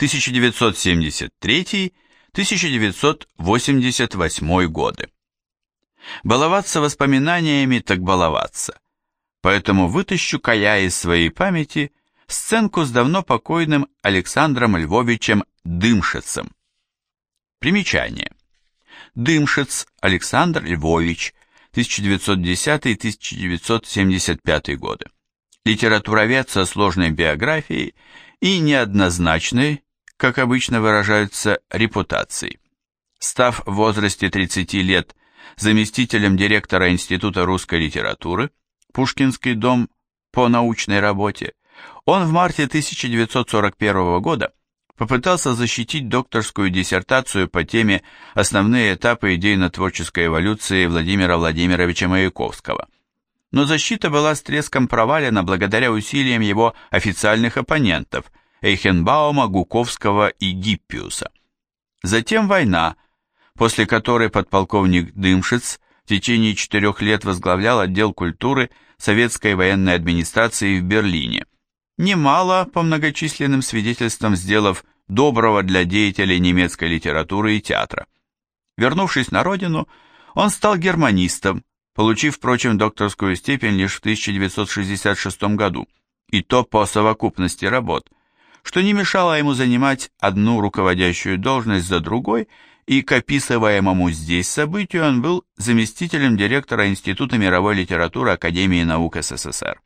1973-1988 годы. Баловаться воспоминаниями так баловаться. Поэтому вытащу-ка я из своей памяти сценку с давно покойным Александром Львовичем Дымшицем. Примечание. Дымшиц Александр Львович, 1910-1975 годы. Литературовед со сложной биографией и неоднозначной, как обычно выражаются, репутацией. Став в возрасте 30 лет заместителем директора Института русской литературы, Пушкинский дом по научной работе, он в марте 1941 года попытался защитить докторскую диссертацию по теме «Основные этапы идейно-творческой эволюции Владимира Владимировича Маяковского». Но защита была с треском провалена благодаря усилиям его официальных оппонентов Эйхенбаума, Гуковского и Гиппиуса. Затем война – после которой подполковник Дымшиц в течение четырех лет возглавлял отдел культуры советской военной администрации в Берлине, немало по многочисленным свидетельствам сделав доброго для деятелей немецкой литературы и театра. Вернувшись на родину, он стал германистом, получив, впрочем, докторскую степень лишь в 1966 году, и то по совокупности работ, что не мешало ему занимать одну руководящую должность за другой и к описываемому здесь событию он был заместителем директора Института мировой литературы Академии наук СССР.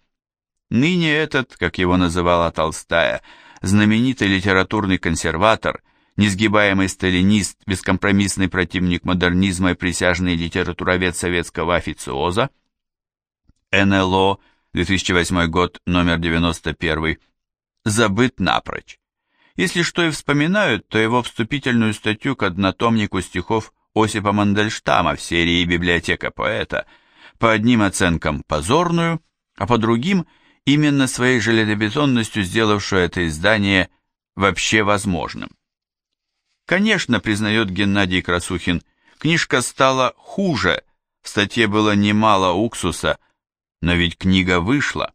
Ныне этот, как его называла Толстая, знаменитый литературный консерватор, несгибаемый сталинист, бескомпромиссный противник модернизма и присяжный литературовед советского официоза, НЛО, 2008 год, номер 91, забыт напрочь. Если что и вспоминают, то его вступительную статью к однотомнику стихов Осипа Мандельштама в серии «Библиотека поэта» по одним оценкам позорную, а по другим именно своей железобетонностью сделавшую это издание вообще возможным. Конечно, признает Геннадий Красухин, книжка стала хуже, в статье было немало уксуса, но ведь книга вышла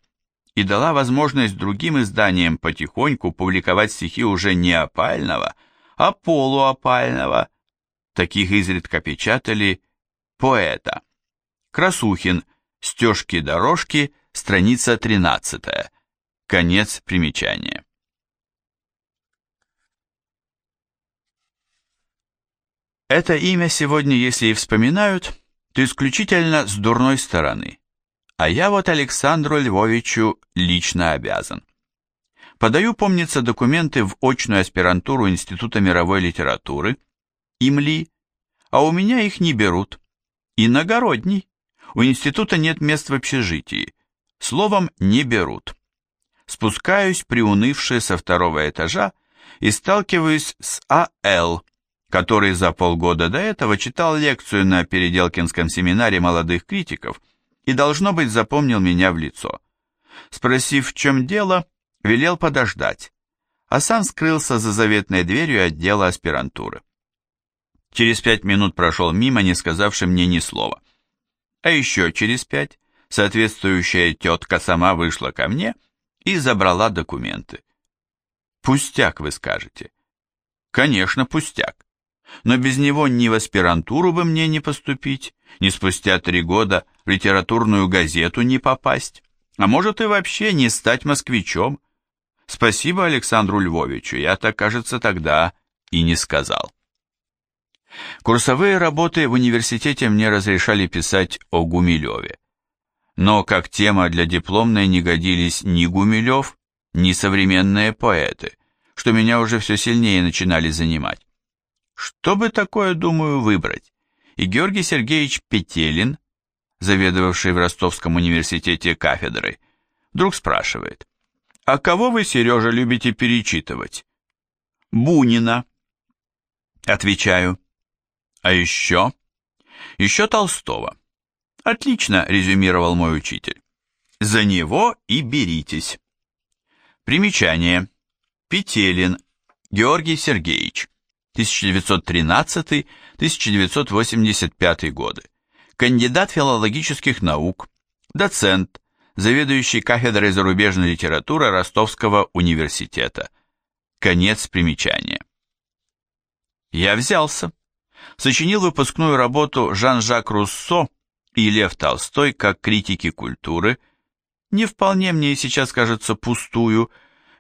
и дала возможность другим изданиям потихоньку публиковать стихи уже не опального, а полуопального. Таких изредка печатали поэта. Красухин, стежки-дорожки, страница 13. Конец примечания. Это имя сегодня, если и вспоминают, то исключительно с дурной стороны. А я вот Александру Львовичу лично обязан. Подаю, помнится, документы в очную аспирантуру Института мировой литературы, ИМЛИ, а у меня их не берут. Иногородний. У института нет мест в общежитии. Словом, не берут. Спускаюсь, приунывший со второго этажа, и сталкиваюсь с А.Л., который за полгода до этого читал лекцию на Переделкинском семинаре молодых критиков – и, должно быть, запомнил меня в лицо. Спросив, в чем дело, велел подождать, а сам скрылся за заветной дверью отдела аспирантуры. Через пять минут прошел мимо, не сказавши мне ни слова. А еще через пять соответствующая тетка сама вышла ко мне и забрала документы. Пустяк, вы скажете. Конечно, пустяк. Но без него ни в аспирантуру бы мне не поступить, ни спустя три года в литературную газету не попасть, а может и вообще не стать москвичом. Спасибо Александру Львовичу, я так, кажется, тогда и не сказал. Курсовые работы в университете мне разрешали писать о Гумилеве. Но как тема для дипломной не годились ни Гумилев, ни современные поэты, что меня уже все сильнее начинали занимать. Что бы такое, думаю, выбрать? И Георгий Сергеевич Петелин, заведовавший в Ростовском университете кафедрой, вдруг спрашивает, «А кого вы, Сережа, любите перечитывать?» «Бунина». Отвечаю, «А еще?» «Еще Толстого». «Отлично», — резюмировал мой учитель. «За него и беритесь». Примечание. Петелин Георгий Сергеевич 1913-1985 годы, кандидат филологических наук, доцент, заведующий кафедрой зарубежной литературы Ростовского университета. Конец примечания. Я взялся. Сочинил выпускную работу Жан-Жак Руссо и Лев Толстой как критики культуры, не вполне мне сейчас кажется пустую,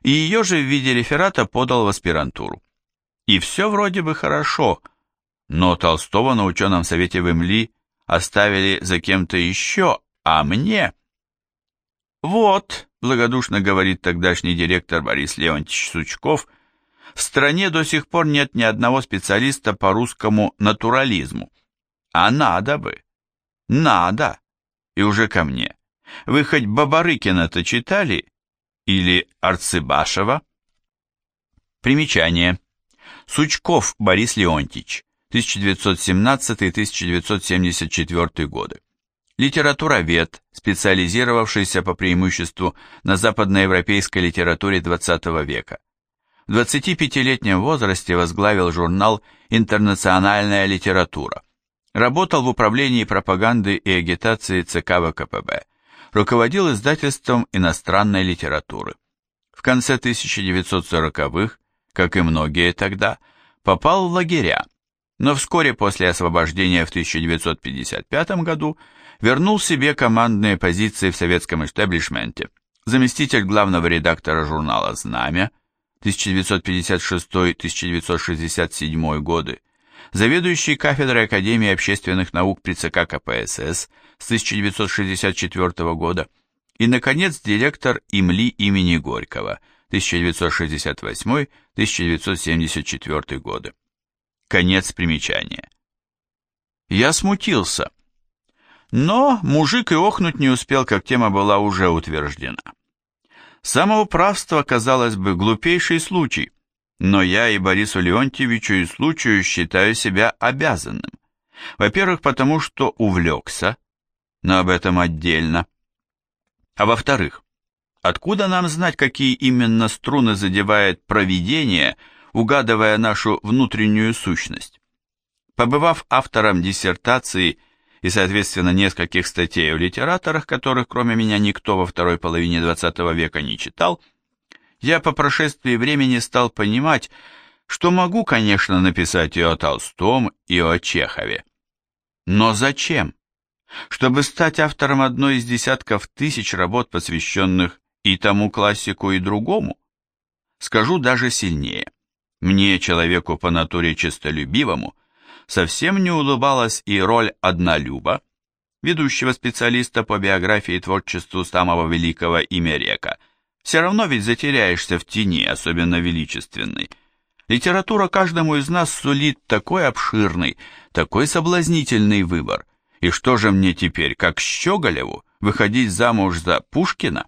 и ее же в виде реферата подал в аспирантуру. И все вроде бы хорошо, но Толстого на ученом совете в Эмли оставили за кем-то еще, а мне... Вот, благодушно говорит тогдашний директор Борис Леонтьевич Сучков, в стране до сих пор нет ни одного специалиста по русскому натурализму. А надо бы. Надо. И уже ко мне. Вы хоть Бабарыкина-то читали? Или Арцыбашева? Примечание. Сучков Борис Леонтьевич, 1917-1974 годы. Литературовед, специализировавшийся по преимуществу на западноевропейской литературе XX века. В 25-летнем возрасте возглавил журнал «Интернациональная литература». Работал в управлении пропаганды и агитации ЦК ВКПБ. Руководил издательством иностранной литературы. В конце 1940-х, как и многие тогда, попал в лагеря, но вскоре после освобождения в 1955 году вернул себе командные позиции в советском истеблишменте, заместитель главного редактора журнала «Знамя» 1956-1967 годы, заведующий кафедрой Академии общественных наук при ЦК КПСС с 1964 года и, наконец, директор ИМЛИ имени Горького 1968-1974 годы. Конец примечания. Я смутился. Но мужик и охнуть не успел, как тема была уже утверждена. Самоуправство, казалось бы, глупейший случай, но я и Борису Леонтьевичу и случаю считаю себя обязанным. Во-первых, потому что увлекся, но об этом отдельно. А во-вторых, откуда нам знать, какие именно струны задевает провидение, угадывая нашу внутреннюю сущность? Побывав автором диссертации и, соответственно, нескольких статей о литераторах, которых кроме меня никто во второй половине XX века не читал, я по прошествии времени стал понимать, что могу, конечно, написать и о Толстом, и о Чехове. Но зачем? Чтобы стать автором одной из десятков тысяч работ, посвященных и тому классику, и другому? Скажу даже сильнее. Мне, человеку по натуре честолюбивому, совсем не улыбалась и роль однолюба, ведущего специалиста по биографии и творчеству самого великого Имерека – все равно ведь затеряешься в тени, особенно величественной. Литература каждому из нас сулит такой обширный, такой соблазнительный выбор. И что же мне теперь, как Щеголеву, выходить замуж за Пушкина?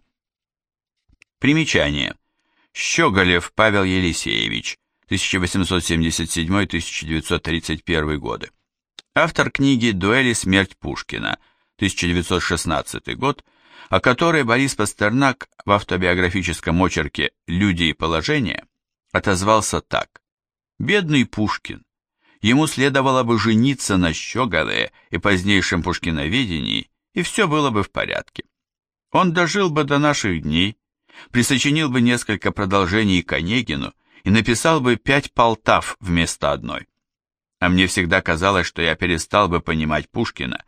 Примечание. Щеголев Павел Елисеевич, 1877-1931 годы. Автор книги «Дуэли смерть Пушкина», 1916 год, о которой Борис Пастернак в автобиографическом очерке «Люди и положение» отозвался так. «Бедный Пушкин. Ему следовало бы жениться на Щеголе и позднейшем пушкиноведении, и все было бы в порядке. Он дожил бы до наших дней, присочинил бы несколько продолжений к Онегину и написал бы пять полтав вместо одной. А мне всегда казалось, что я перестал бы понимать Пушкина,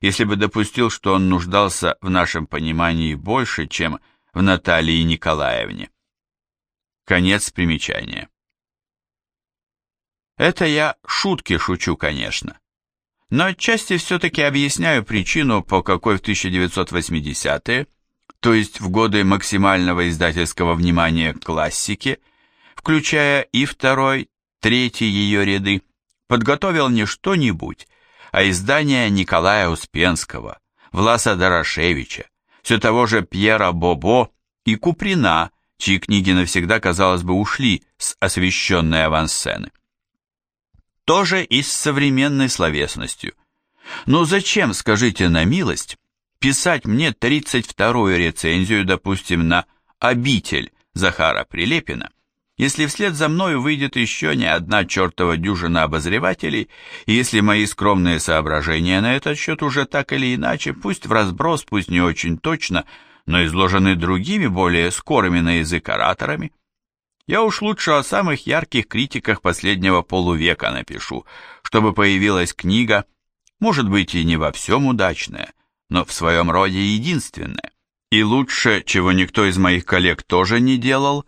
если бы допустил, что он нуждался в нашем понимании больше, чем в Наталье Николаевне. Конец примечания. Это я шутки шучу, конечно. Но отчасти все-таки объясняю причину, по какой в 1980-е, то есть в годы максимального издательского внимания к классике, включая и второй, третий ее ряды, подготовил не что-нибудь, а издания Николая Успенского, Власа Дорошевича, все того же Пьера Бобо и Куприна, чьи книги навсегда, казалось бы, ушли с освещенной авансцены. Тоже и с современной словесностью. Но зачем, скажите на милость, писать мне 32-ю рецензию, допустим, на «Обитель» Захара Прилепина, если вслед за мною выйдет еще не одна чертова дюжина обозревателей, и если мои скромные соображения на этот счет уже так или иначе, пусть в разброс, пусть не очень точно, но изложены другими, более скорыми на язык ораторами, Я уж лучше о самых ярких критиках последнего полувека напишу, чтобы появилась книга, может быть и не во всем удачная, но в своем роде единственная. И лучше, чего никто из моих коллег тоже не делал,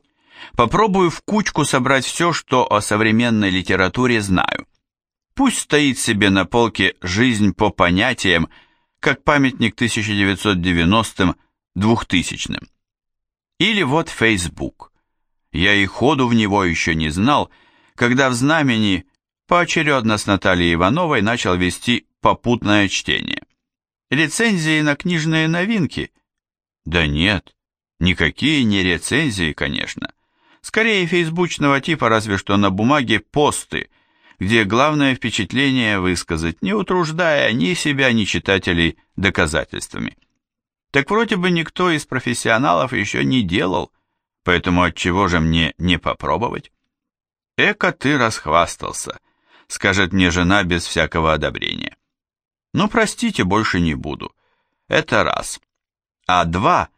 попробую в кучку собрать все, что о современной литературе знаю. Пусть стоит себе на полке «Жизнь по понятиям», как памятник 1990-м, 2000-м. Или вот Facebook. Я и ходу в него еще не знал, когда в знамени поочередно с Натальей Ивановой начал вести попутное чтение. Рецензии на книжные новинки? Да нет, никакие не рецензии, конечно. Скорее фейсбучного типа, разве что на бумаге посты, где главное впечатление высказать, не утруждая ни себя, ни читателей доказательствами. Так вроде бы никто из профессионалов еще не делал, поэтому отчего же мне не попробовать? Эка ты расхвастался, скажет мне жена без всякого одобрения. Ну, простите, больше не буду. Это раз. А два,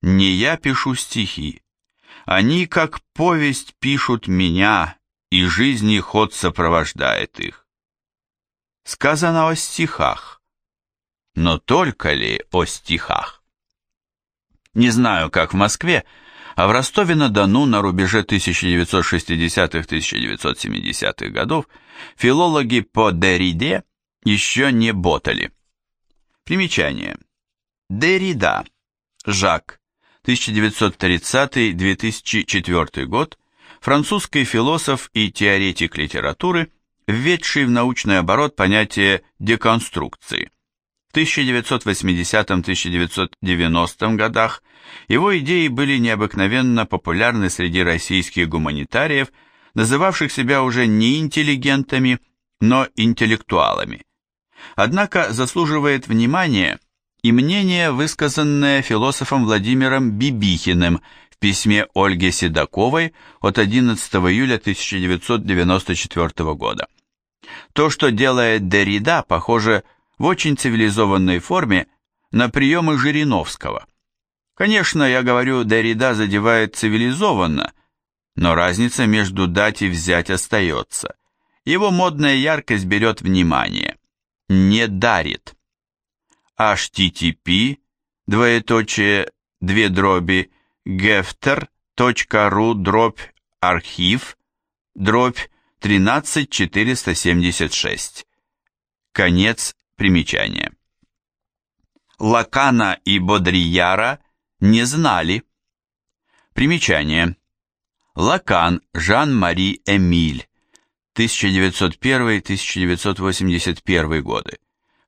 не я пишу стихи. Они, как повесть, пишут меня, и жизни ход сопровождает их. Сказано о стихах но только ли о стихах? Не знаю, как в Москве, а в Ростове-на-Дону на рубеже 1960-1970-х годов филологи по Дериде еще не ботали. Примечание. Дерида. Жак. 1930-2004 год. Французский философ и теоретик литературы, введший в научный оборот понятие деконструкции. В 1980-1990 годах его идеи были необыкновенно популярны среди российских гуманитариев, называвших себя уже не интеллигентами, но интеллектуалами. Однако заслуживает внимания и мнение, высказанное философом Владимиром Бибихиным в письме Ольге Седоковой от 11 июля 1994 года. То, что делает Деррида, похоже, в очень цивилизованной форме на приемы Жириновского. Конечно, я говорю, Derrida задевает цивилизованно, но разница между дать и взять остается. Его модная яркость берет внимание, не дарит. http, двоеточие, две дроби, gefter.ru, дробь, архив, дробь 13476. Конец Примечание. Лакана и Бодрияра не знали. Примечание. Лакан Жан-Мари Эмиль, 1901-1981 годы.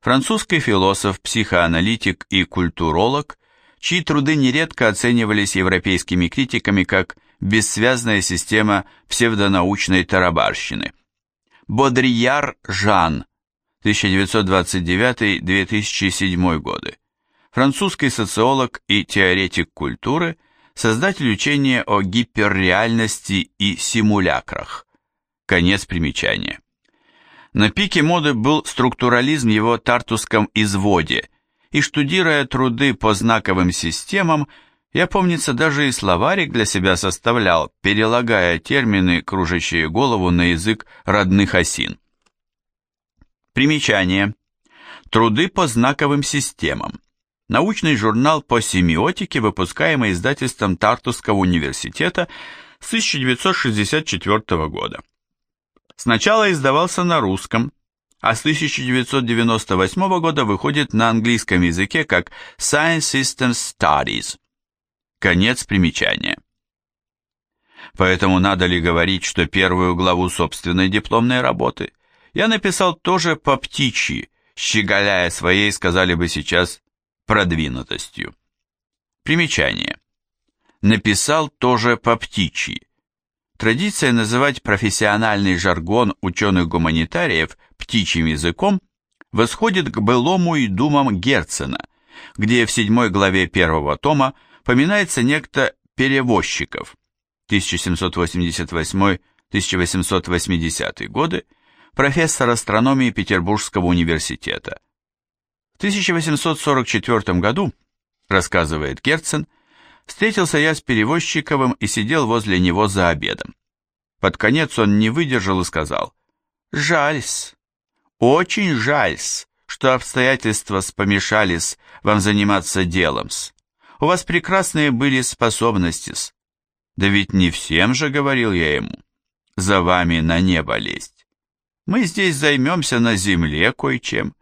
Французский философ, психоаналитик и культуролог, чьи труды нередко оценивались европейскими критиками как бессвязная система псевдонаучной тарабарщины. Бодрияр Жан, 1929-2007 годы, французский социолог и теоретик культуры, создатель учения о гиперреальности и симулякрах. Конец примечания. На пике моды был структурализм его тартуском изводе, и штудируя труды по знаковым системам, я, помнится, даже и словарик для себя составлял, перелагая термины, кружащие голову на язык родных осин. Примечание. Труды по знаковым системам. Научный журнал по семиотике, выпускаемый издательством Тартусского университета с 1964 года. Сначала издавался на русском, а с 1998 года выходит на английском языке как Science Systems Studies. Конец примечания. Поэтому надо ли говорить, что первую главу собственной дипломной работы – я написал тоже по птичьи, щеголяя своей, сказали бы сейчас, продвинутостью. Примечание. Написал тоже по птичьи. Традиция называть профессиональный жаргон ученых-гуманитариев птичьим языком восходит к былому и думам Герцена, где в седьмой главе первого тома поминается некто Перевозчиков 1788-1880 годы, профессор астрономии Петербургского университета. В 1844 году, рассказывает Герцен, Встретился я с Перевозчиковым и сидел возле него за обедом. Под конец он не выдержал и сказал, «Жальс, очень жальс, что обстоятельства спомешались вам заниматься делом-с. У вас прекрасные были способности-с. Да ведь не всем же, говорил я ему, за вами на небо лезть. Мы здесь займемся на земле кое-чем.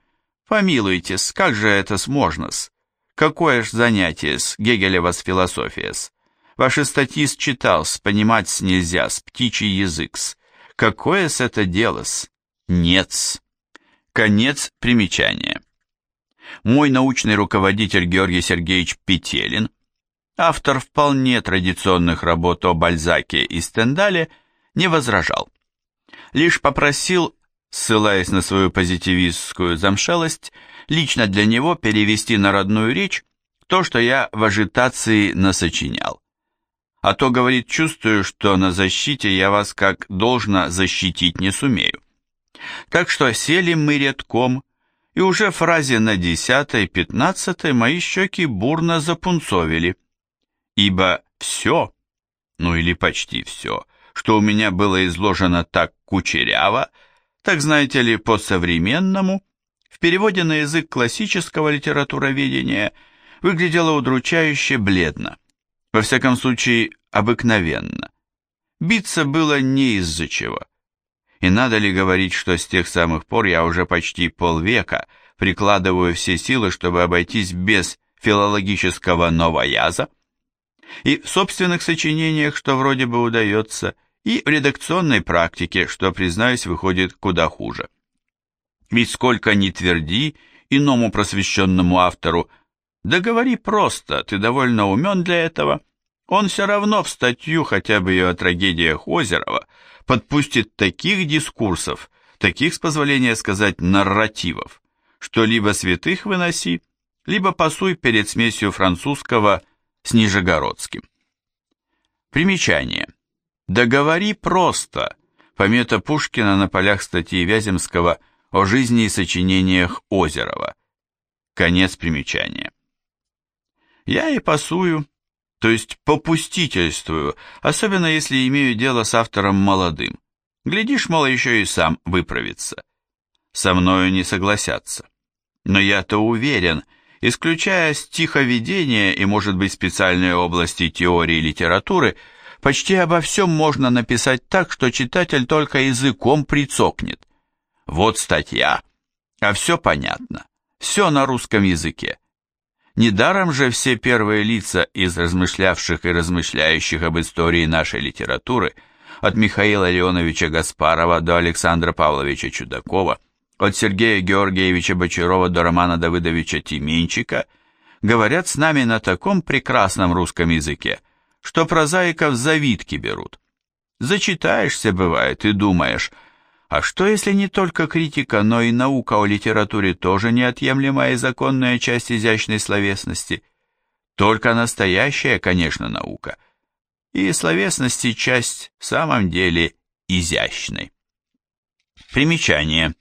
Помилуйтесь, как же это сможно-с? Какое ж занятие-с, Гегелева с философия-с? Ваши статьи считал-с, понимать-с нельзя-с, птичий язык-с. Какое-с это дело-с? Нет-с. Конец примечания. Мой научный руководитель Георгий Сергеевич Петелин, автор вполне традиционных работ о Бальзаке и Стендале, не возражал. Лишь попросил, ссылаясь на свою позитивистскую замшелость, лично для него перевести на родную речь то, что я в ажитации насочинял. А то, говорит, чувствую, что на защите я вас как должно защитить не сумею. Так что сели мы редком, и уже фразе на десятой, пятнадцатой мои щеки бурно запунцовили. Ибо все, ну или почти все, что у меня было изложено так кучеряво, так знаете ли, по-современному, в переводе на язык классического литературоведения выглядело удручающе бледно, во всяком случае обыкновенно. Биться было не из-за чего. И надо ли говорить, что с тех самых пор я уже почти полвека прикладываю все силы, чтобы обойтись без филологического новояза? И в собственных сочинениях, что вроде бы удается, и в редакционной практике, что, признаюсь, выходит куда хуже. Ведь сколько ни тверди иному просвещенному автору, да говори просто, ты довольно умен для этого, он все равно в статью, хотя бы и о трагедиях Озерова, подпустит таких дискурсов, таких, с позволения сказать, нарративов, что либо святых выноси, либо пасуй перед смесью французского с нижегородским. Примечание. Договори просто. Помета Пушкина на полях статьи Вяземского о жизни и сочинениях Озерова. Конец примечания. Я и пасую, то есть попустительствую, особенно если имею дело с автором молодым. Глядишь, мало еще и сам выправится. Со мною не согласятся. Но я-то уверен, исключая стиховедение и, может быть, специальные области теории литературы, почти обо всем можно написать так, что читатель только языком прицокнет. Вот статья, а все понятно, все на русском языке. Недаром же все первые лица из размышлявших и размышляющих об истории нашей литературы, от Михаила Леоновича Гаспарова до Александра Павловича Чудакова, от Сергея Георгиевича Бочарова до Романа Давыдовича Тименчика, говорят с нами на таком прекрасном русском языке, что прозаиков завидки берут. Зачитаешься, бывает, и думаешь – а что, если не только критика, но и наука о литературе тоже неотъемлемая и законная часть изящной словесности? Только настоящая, конечно, наука. И словесности часть в самом деле изящной. Примечание.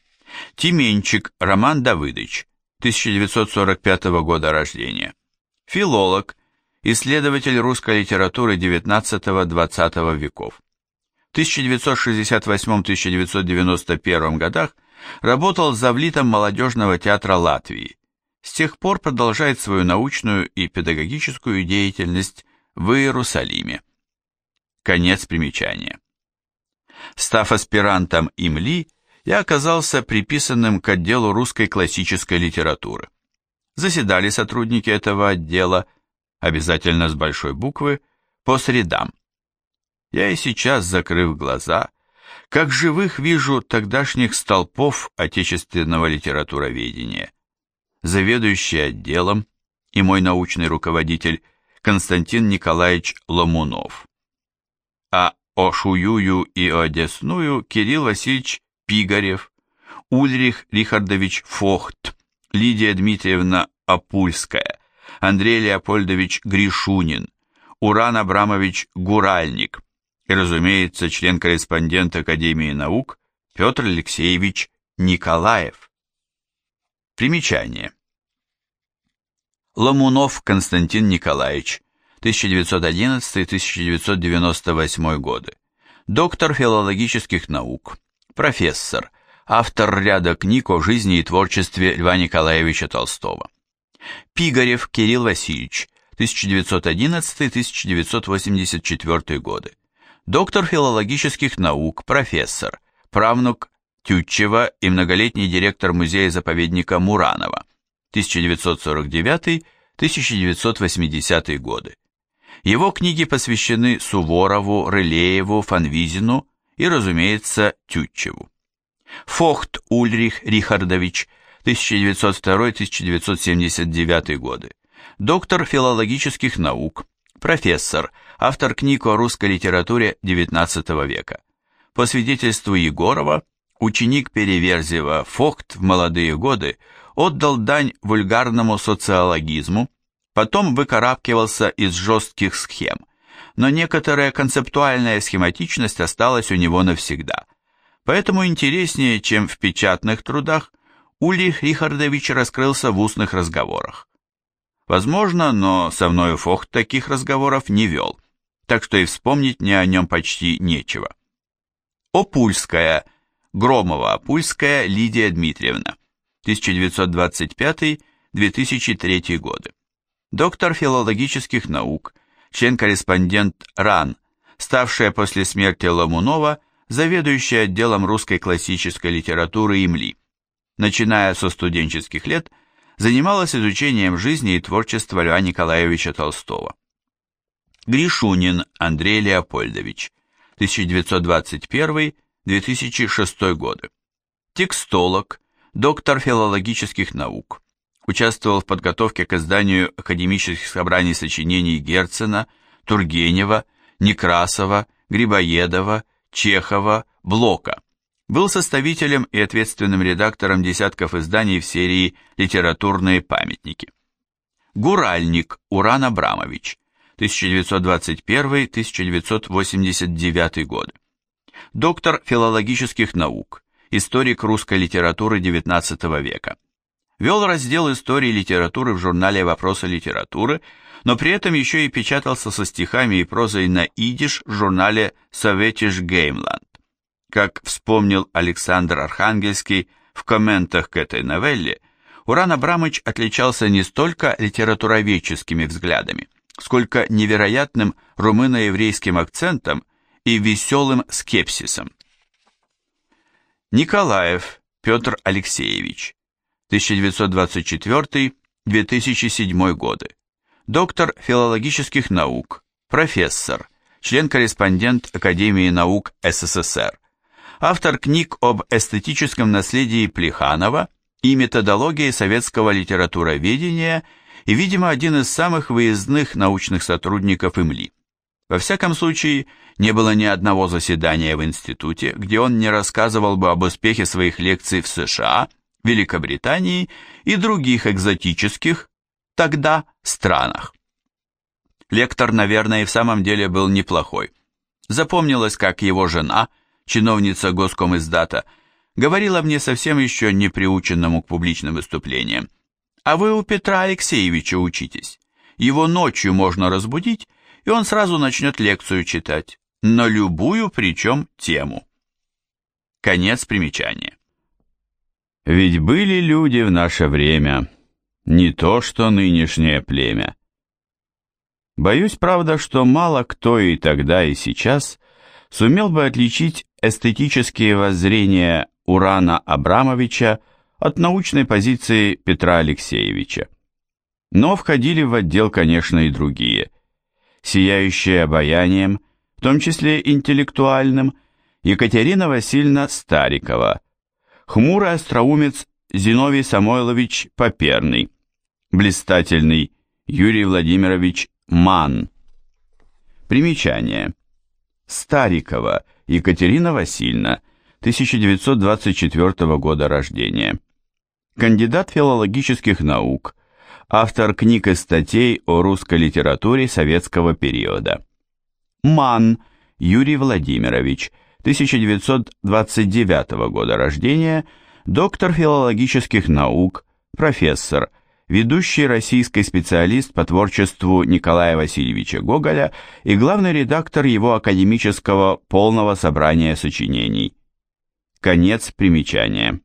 Тименчик Роман Давыдович, 1945 года рождения. Филолог, исследователь русской литературы XIX-XX веков. 1968-1991 годах работал завлитом молодежного театра Латвии. С тех пор продолжает свою научную и педагогическую деятельность в Иерусалиме. Конец примечания. Став аспирантом ИМЛИ, я оказался приписанным к отделу русской классической литературы. Заседали сотрудники этого отдела, обязательно с большой буквы, по средам. Я и сейчас, закрыв глаза, как живых вижу тогдашних столпов отечественного литературоведения. Заведующий отделом и мой научный руководитель Константин Николаевич Ломунов. А о Шуюю и о Десную Кирилл Васильевич Пигарев, Ульрих Рихардович Фохт, Лидия Дмитриевна Апульская, Андрей Леопольдович Гришунин, Уран Абрамович Гуральник – и, разумеется, член-корреспондент Академии наук Петр Алексеевич Николаев. Примечание. Ломунов Константин Николаевич, 1911-1998 годы, доктор филологических наук, профессор, автор ряда книг о жизни и творчестве Льва Николаевича Толстого. Пигарев Кирилл Васильевич, 1911-1984 годы, доктор филологических наук, профессор, правнук Тютчева и многолетний директор музея-заповедника Муранова, 1949-1980 годы. Его книги посвящены Суворову, Рылееву, Фанвизину и, разумеется, Тютчеву. Фохт Ульрих Рихардович, 1902-1979 годы. Доктор филологических наук, профессор, автор книг о русской литературе XIX века. По свидетельству Егорова, ученик Переверзева Фохт в молодые годы отдал дань вульгарному социологизму, потом выкарабкивался из жестких схем, но некоторая концептуальная схематичность осталась у него навсегда. Поэтому интереснее, чем в печатных трудах, Ульрих Рихардович раскрылся в устных разговорах. Возможно, но со мною Фохт таких разговоров не вел, так что и вспомнить мне о нем почти нечего. Опульская, Громова-Опульская Лидия Дмитриевна, 1925-2003 годы. Доктор филологических наук, член-корреспондент РАН, ставшая после смерти Ломунова заведующая отделом русской классической литературы ИМЛИ. Начиная со студенческих лет, занималась изучением жизни и творчества Льва Николаевича Толстого. Гришунин Андрей Леопольдович, 1921-2006 годы. Текстолог, доктор филологических наук. Участвовал в подготовке к изданию академических собраний сочинений Герцена, Тургенева, Некрасова, Грибоедова, Чехова, Блока. Был составителем и ответственным редактором десятков изданий в серии «Литературные памятники». Гуральник Уран Абрамович, 1921-1989 годы. Доктор филологических наук, историк русской литературы XIX века. Вел раздел истории литературы в журнале «Вопросы литературы», но при этом еще и печатался со стихами и прозой на идиш в журнале «Советиш Геймланд». Как вспомнил Александр Архангельский в комментах к этой новелле, Уран Абрамович отличался не столько литературоведческими взглядами, сколько невероятным румыно-еврейским акцентом и веселым скепсисом. Николаев Петр Алексеевич, 1924-2007 годы доктор филологических наук, профессор, член-корреспондент Академии наук СССР, автор книг об эстетическом наследии Плеханова и методологии советского литературоведения и, видимо, один из самых выездных научных сотрудников ИМЛИ. Во всяком случае, не было ни одного заседания в институте, где он не рассказывал бы об успехе своих лекций в США, Великобритании и других экзотических, тогда странах. Лектор, наверное, и в самом деле был неплохой. Запомнилось, как его жена, чиновница Госкомиздата, говорила мне совсем еще не приученному к публичным выступлениям. «А вы у Петра Алексеевича учитесь. Его ночью можно разбудить, и он сразу начнет лекцию читать, на любую причем тему». Конец примечания. Ведь были люди в наше время, не то что нынешнее племя. Боюсь, правда, что мало кто и тогда, и сейчас сумел бы отличить эстетические воззрения Урана Абрамовича от научной позиции Петра Алексеевича. Но входили в отдел, конечно, и другие. Сияющие обаянием, в том числе интеллектуальным, Екатерина Васильевна Старикова, хмурый остроумец Зиновий Самойлович Поперный, блистательный Юрий Владимирович Ман. Примечание. Старикова Екатерина Васильевна, 1924 года рождения. Кандидат филологических наук, автор книг и статей о русской литературе советского периода. Ман Юрий Владимирович, 1929 года рождения, доктор филологических наук, профессор, ведущий российский специалист по творчеству Николая Васильевича Гоголя и главный редактор его академического полного собрания сочинений. Конец примечания.